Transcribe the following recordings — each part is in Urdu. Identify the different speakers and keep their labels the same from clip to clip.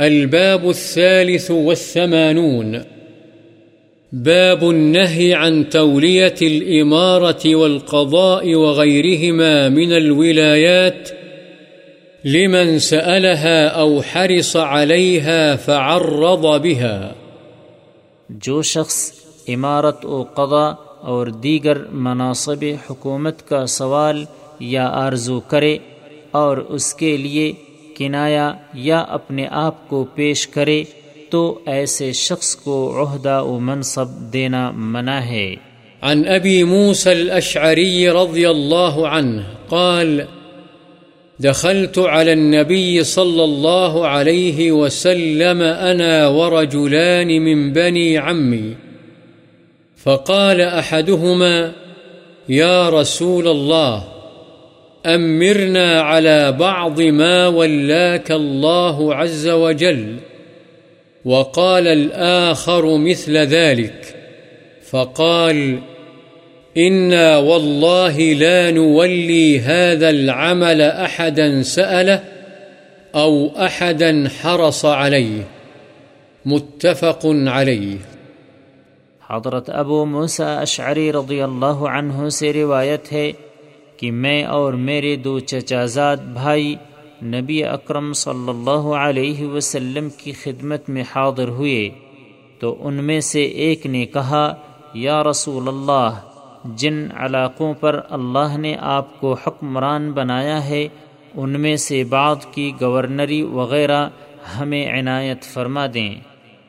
Speaker 1: الباب الثالث والثمانون. باب النهي عن تولية الإمارة والقضاء وغيرهما من الولايات. لمن سألها أو حرص عليها فعرض بها.
Speaker 2: جو شخص عمارت و قضا اور دیگر مناصب حکومت کا سوال یا آرزو کرے اور اس کے لیے کنایا یا اپنے آپ کو پیش کرے تو ایسے شخص کو عہدہ و منصب دینا منع ہے۔
Speaker 1: عن أبي موسى الأشعري رضي الله عنه قال، دخلت على النبي صلى الله عليه وسلم أنا ورجلان من بني عمي فقال أحدهما يا رسول الله أمرنا على بعض ما ولاك الله عز وجل، وقال الآخر مثل ذلك، فقال إنا والله لا نولي هذا العمل أحدا سأله أو أحدا حرص عليه، متفق عليه.
Speaker 2: حضرت ابو موسیٰ اشعری رضی اللہ عنہ سے روایت ہے کہ میں اور میرے دو چچازاد بھائی نبی اکرم صلی اللہ علیہ وسلم کی خدمت میں حاضر ہوئے، تو ان میں سے ایک نے کہا، یا رسول اللہ، جن علاقوں پر اللہ نے آپ کو حکمران بنایا ہے، ان میں سے بعض کی گورنری وغیرہ ہمیں عنایت فرما دیں۔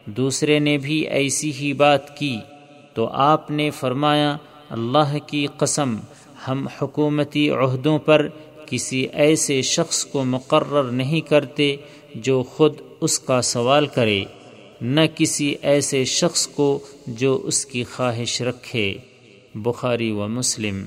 Speaker 2: دوسرے نے بھی ایسی ہی بات کی، تو آپ نے فرمایا، اللہ کی قسم ہم حکومتی عہدوں پر کسی ایسے شخص کو مقرر نہیں کرتے جو خود اس کا سوال کرے، نہ کسی ایسے شخص کو جو اس کی خواہش رکھے۔ بخاری و مسلم۔